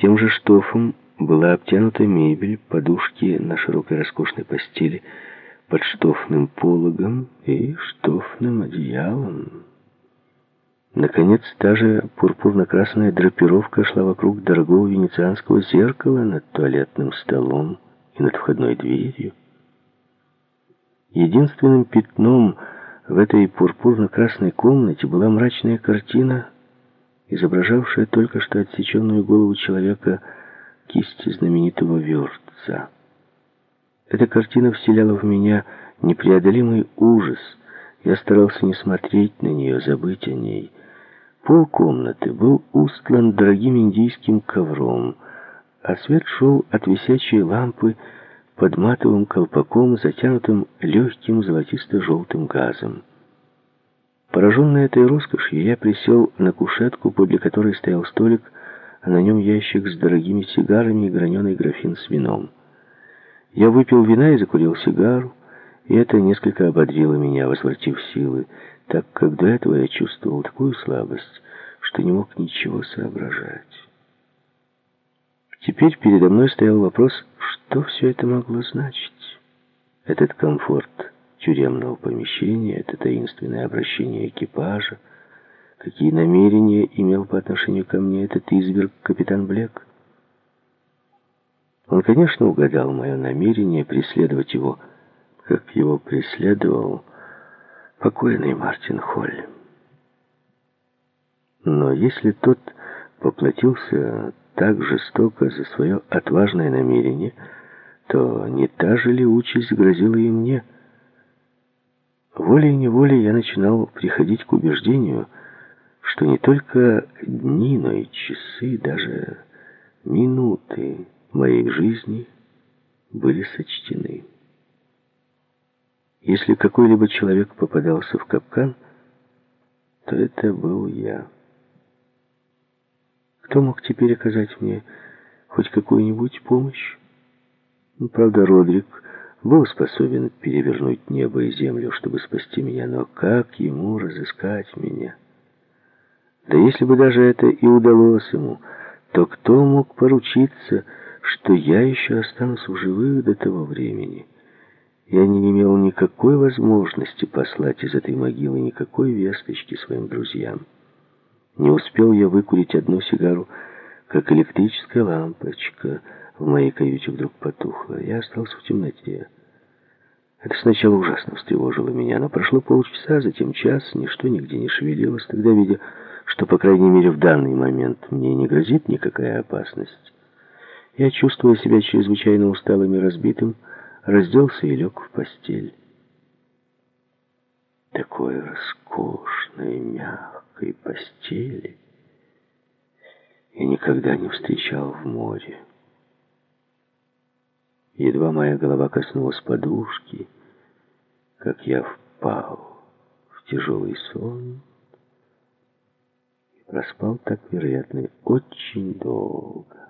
Тем же штофом была обтянута мебель, подушки на широкой роскошной постели под штофным пологом и штофным одеялом. Наконец, та же пурпурно-красная драпировка шла вокруг дорогого венецианского зеркала над туалетным столом и над входной дверью. Единственным пятном в этой пурпурно-красной комнате была мрачная картина, изображавшая только что отсеченную голову человека кисти знаменитого Вёртца. Эта картина вселяла в меня непреодолимый ужас. Я старался не смотреть на нее, забыть о ней. Пол комнаты был устлан дорогим индийским ковром, а свет шел от висячей лампы под матовым колпаком, затянутым легким золотисто-желтым газом. Пораженный этой роскошью, я присел на кушетку, подле которой стоял столик, а на нем ящик с дорогими сигарами и граненый графин с вином. Я выпил вина и закурил сигару, и это несколько ободрило меня, возвратив силы, так как до этого я чувствовал такую слабость, что не мог ничего соображать. Теперь передо мной стоял вопрос, что все это могло значить. Этот комфорт тюремного помещения, это таинственное обращение экипажа, какие намерения имел по отношению ко мне этот изверг капитан Блек. Он, конечно, угадал мое намерение преследовать его, как его преследовал покойный Мартин Холли. Но если тот поплатился так жестоко за свое отважное намерение, то не та же ли участь грозила и мне? Волей-неволей я начинал приходить к убеждению, что не только дни, но и часы, даже минуты моей жизни были сочтены. Если какой-либо человек попадался в капкан, то это был я. Кто мог теперь оказать мне хоть какую-нибудь помощь? Ну, правда, Родрик был способен перевернуть небо и землю, чтобы спасти меня, но как ему разыскать меня? Да если бы даже это и удалось ему, то кто мог поручиться, что я еще останусь в живых до того времени? Я не имел никакой возможности послать из этой могилы никакой весточки своим друзьям. Не успел я выкурить одну сигару, как электрическая лампочка в моей каюте вдруг потухла. Я остался в темноте. Это сначала ужасно встревожило меня, но прошло полчаса, затем час, ничто нигде не шевелилось. Тогда, видя, что, по крайней мере, в данный момент мне не грозит никакая опасность, я, чувствуя себя чрезвычайно усталым и разбитым, разделся и лег в постель. Такой роскошной, мягкой постели я никогда не встречал в море. Едва моя голова коснулась подушки, как я впал в тяжелый сон и проспал так, вероятно, очень долго.